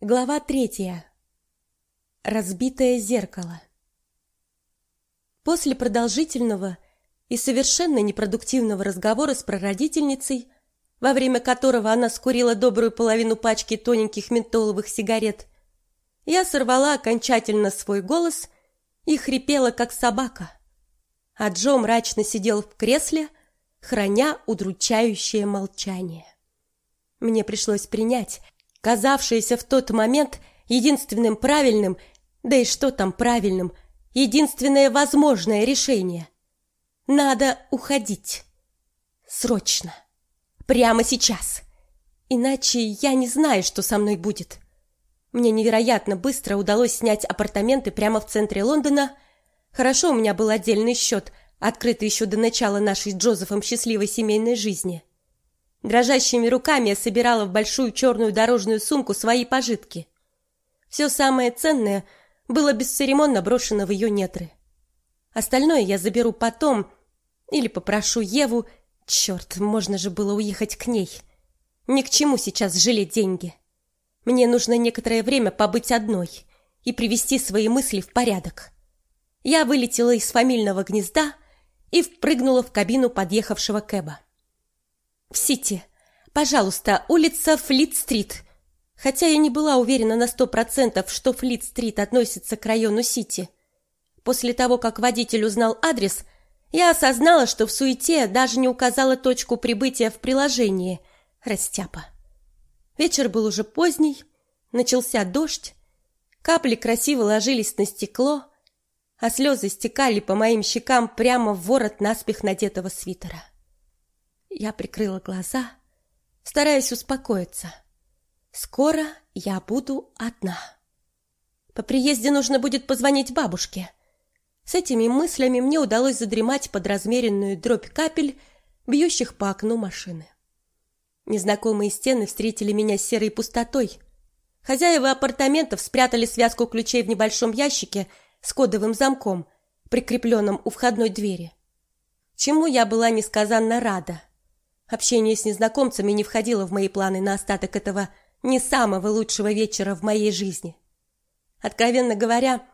Глава третья. Разбитое зеркало. После продолжительного и совершенно непродуктивного разговора с прародительницей, во время которого она скурила добрую половину пачки тоненьких ментоловых сигарет, я сорвала окончательно свой голос и хрипела, как собака. А Джо мрачно сидел в кресле, храня удручающее молчание. Мне пришлось принять казавшееся в тот момент единственным правильным, да и что там правильным, единственное возможное решение. Надо уходить. Срочно. Прямо сейчас. Иначе я не знаю, что со мной будет. Мне невероятно быстро удалось снять апартаменты прямо в центре Лондона. Хорошо, у меня был отдельный счет, открытый еще до начала нашей с Джозефом счастливой семейной жизни. Дрожащими руками я собирала в большую черную дорожную сумку свои пожитки. Все самое ценное было бесцеремонно брошено в ее нетры. Остальное я заберу потом или попрошу Еву. Черт, можно же было уехать к ней. Ни к чему сейчас жалеть деньги. Мне нужно некоторое время побыть одной и привести свои мысли в порядок. Я вылетела из фамильного гнезда и впрыгнула в кабину подъехавшего кэба. В Сити. Пожалуйста, улица Флит-стрит. Хотя я не была уверена на сто процентов, что Флит-стрит относится к району Сити. После того, как водитель узнал адрес, я осознала, что в суете даже не указала точку прибытия в приложении. Растяпа. Вечер был уже поздний, начался дождь, капли красиво ложились на стекло, а слезы стекали по моим щекам прямо в ворот наспех надетого свитера. Я прикрыла глаза, стараясь успокоиться. Скоро я буду одна. По приезде нужно будет позвонить бабушке. С этими мыслями мне удалось задремать под размеренную дробь капель, бьющих по окну машины. Незнакомые стены встретили меня серой пустотой. Хозяева апартаментов спрятали связку ключей в небольшом ящике с кодовым замком, прикрепленным у входной двери. Чему я была несказанно рада. Общение с незнакомцами не входило в мои планы на остаток этого не самого лучшего вечера в моей жизни. Откровенно говоря,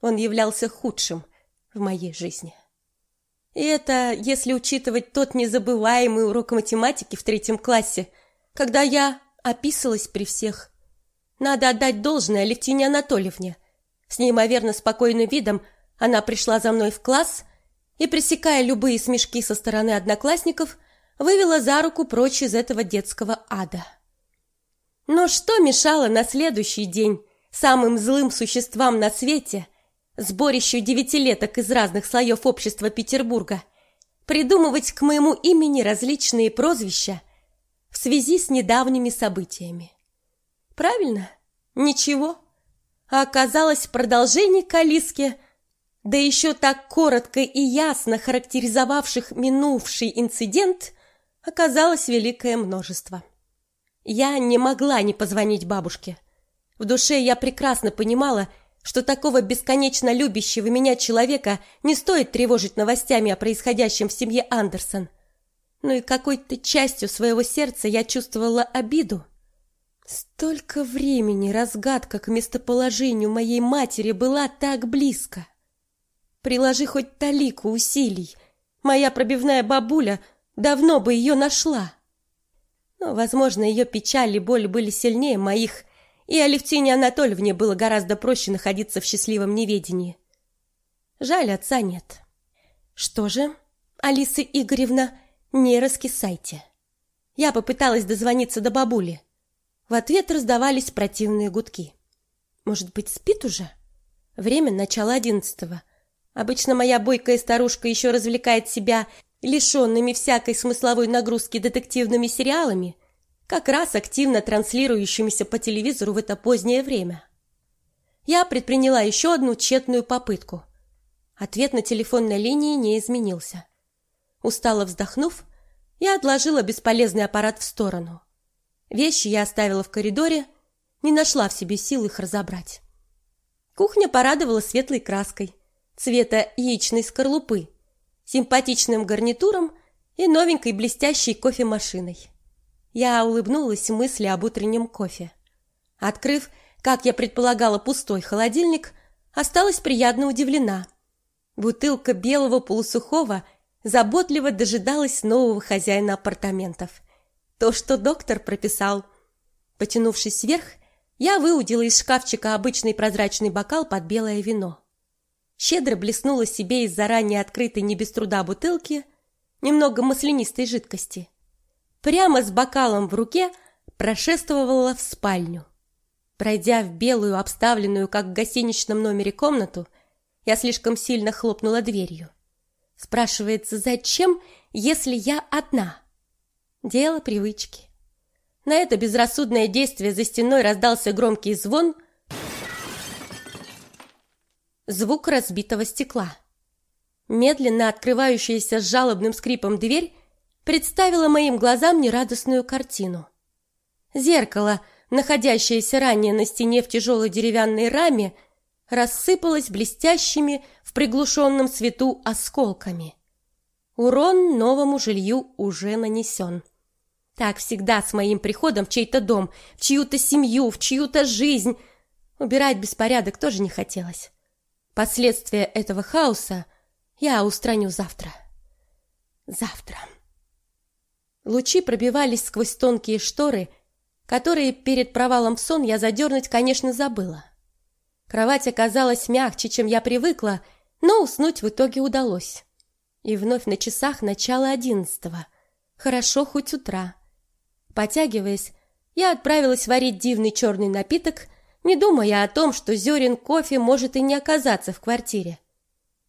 он являлся худшим в моей жизни. И это, если учитывать тот незабываемый урок математики в третьем классе, когда я описалась при всех. Надо отдать должное Левтине Анатольевне. С неимоверно спокойным видом она пришла за мной в класс и, пресекая любые смешки со стороны одноклассников, вывела за руку прочь из этого детского ада. Но что мешало на следующий день самым злым существам на свете, сборищу девятилеток из разных слоев общества Петербурга, придумывать к моему имени различные прозвища в связи с недавними событиями? Правильно? Ничего. А оказалось, продолжение Калиски, да еще так коротко и ясно характеризовавших минувший инцидент – оказалось великое множество. Я не могла не позвонить бабушке. В душе я прекрасно понимала, что такого бесконечно любящего меня человека не стоит тревожить новостями о происходящем в семье Андерсон. Но и какой-то частью своего сердца я чувствовала обиду. Столько времени разгадка к местоположению моей матери была так близко. Приложи хоть талику усилий, моя пробивная бабуля давно бы ее нашла. Но, возможно, ее печаль и боль были сильнее моих, и Алевтине Анатольевне было гораздо проще находиться в счастливом неведении. Жаль, отца нет. Что же, Алиса Игоревна, не раскисайте. Я попыталась дозвониться до бабули. В ответ раздавались противные гудки. Может быть, спит уже? Время начало одиннадцатого. Обычно моя бойкая старушка еще развлекает себя лишенными всякой смысловой нагрузки детективными сериалами, как раз активно транслирующимися по телевизору в это позднее время. Я предприняла еще одну тщетную попытку. Ответ на телефонной линии не изменился. Устало вздохнув, я отложила бесполезный аппарат в сторону. Вещи я оставила в коридоре, не нашла в себе сил их разобрать. Кухня порадовала светлой краской, цвета яичной скорлупы, симпатичным гарнитуром и новенькой блестящей кофемашиной. Я улыбнулась мысли об утреннем кофе. Открыв, как я предполагала, пустой холодильник, осталась приятно удивлена. Бутылка белого полусухого заботливо дожидалась нового хозяина апартаментов. То, что доктор прописал. Потянувшись вверх, я выудила из шкафчика обычный прозрачный бокал под белое вино. Щедро блеснула себе из заранее открытой не без труда бутылки немного маслянистой жидкости. Прямо с бокалом в руке прошествовала в спальню. Пройдя в белую, обставленную, как в гостиничном номере, комнату, я слишком сильно хлопнула дверью. Спрашивается, зачем, если я одна? Дело привычки. На это безрассудное действие за стеной раздался громкий звон, звук разбитого стекла. Медленно открывающаяся с жалобным скрипом дверь представила моим глазам нерадостную картину. Зеркало, находящееся ранее на стене в тяжелой деревянной раме, рассыпалось блестящими в приглушенном свету осколками. Урон новому жилью уже нанесен. Так всегда с моим приходом в чей-то дом, в чью-то семью, в чью-то жизнь. Убирать беспорядок тоже не хотелось. Последствия этого хаоса я устраню завтра. Завтра. Лучи пробивались сквозь тонкие шторы, которые перед провалом в сон я задернуть, конечно, забыла. Кровать оказалась мягче, чем я привыкла, но уснуть в итоге удалось. И вновь на часах начало одиннадцатого. Хорошо хоть утра. Потягиваясь, я отправилась варить дивный черный напиток, не думая о том, что зерен кофе может и не оказаться в квартире.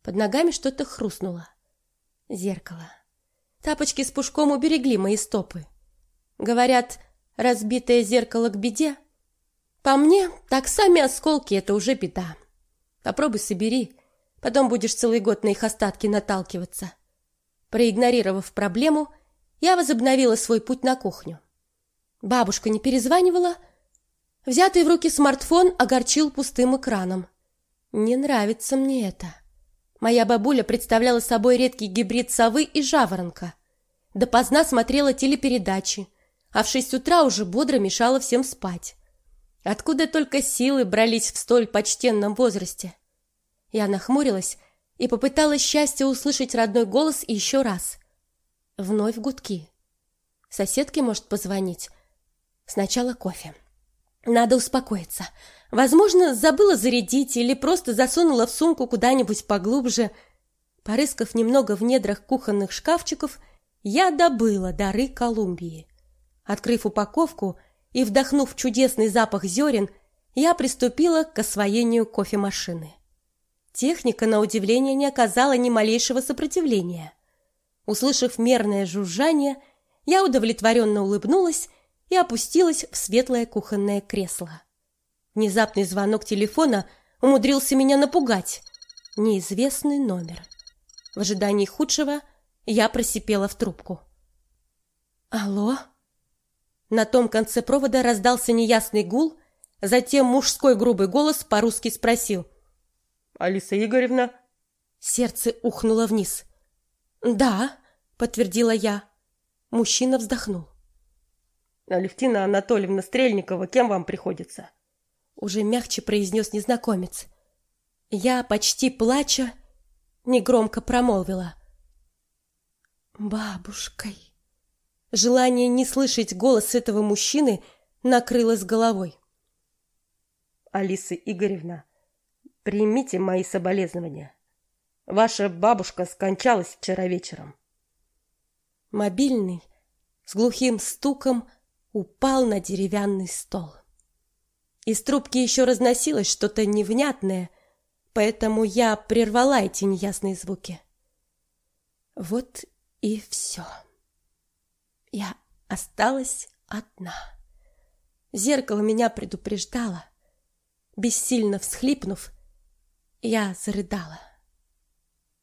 Под ногами что-то хрустнуло. Зеркало. Тапочки с пушком уберегли мои стопы. Говорят, разбитое зеркало к беде. По мне, так сами осколки это уже беда. Попробуй собери, потом будешь целый год на их остатки наталкиваться. Проигнорировав проблему, я возобновила свой путь на кухню. Бабушка не перезванивала. Взятый в руки смартфон огорчил пустым экраном. Не нравится мне это. Моя бабуля представляла собой редкий гибрид совы и жаворонка. Допоздна смотрела телепередачи, а в шесть утра уже бодро мешала всем спать. Откуда только силы брались в столь почтенном возрасте? Я нахмурилась и попыталась счастье услышать родной голос еще раз. Вновь гудки. Соседке может позвонить. Сначала кофе. Надо успокоиться. Возможно, забыла зарядить или просто засунула в сумку куда-нибудь поглубже. Порыскав немного в недрах кухонных шкафчиков, я добыла дары Колумбии. Открыв упаковку и вдохнув чудесный запах зерен, я приступила к освоению кофемашины. Техника, на удивление, не оказала ни малейшего сопротивления. Услышав мерное жужжание, я удовлетворенно улыбнулась и опустилась в светлое кухонное кресло. Внезапный звонок телефона умудрился меня напугать. Неизвестный номер. В ожидании худшего я просипела в трубку. Алло? На том конце провода раздался неясный гул, затем мужской грубый голос по-русски спросил: "Алиса Игоревна?" Сердце ухнуло вниз. "Да", подтвердила я. Мужчина вздохнул. Алевтина Анатольевна Стрельникова, кем вам приходится? Уже мягче произнес незнакомец. Я, почти плача, негромко промолвила. Бабушкой. Желание не слышать голос этого мужчины накрыло с головой. Алиса Игоревна, примите мои соболезнования. Ваша бабушка скончалась вчера вечером. Мобильный с глухим стуком упал на деревянный стол. Из трубки еще разносилось что-то невнятное, поэтому я прервала эти неясные звуки. Вот и все. Я осталась одна. Зеркало меня предупреждало. Бессильно всхлипнув, я зарыдала.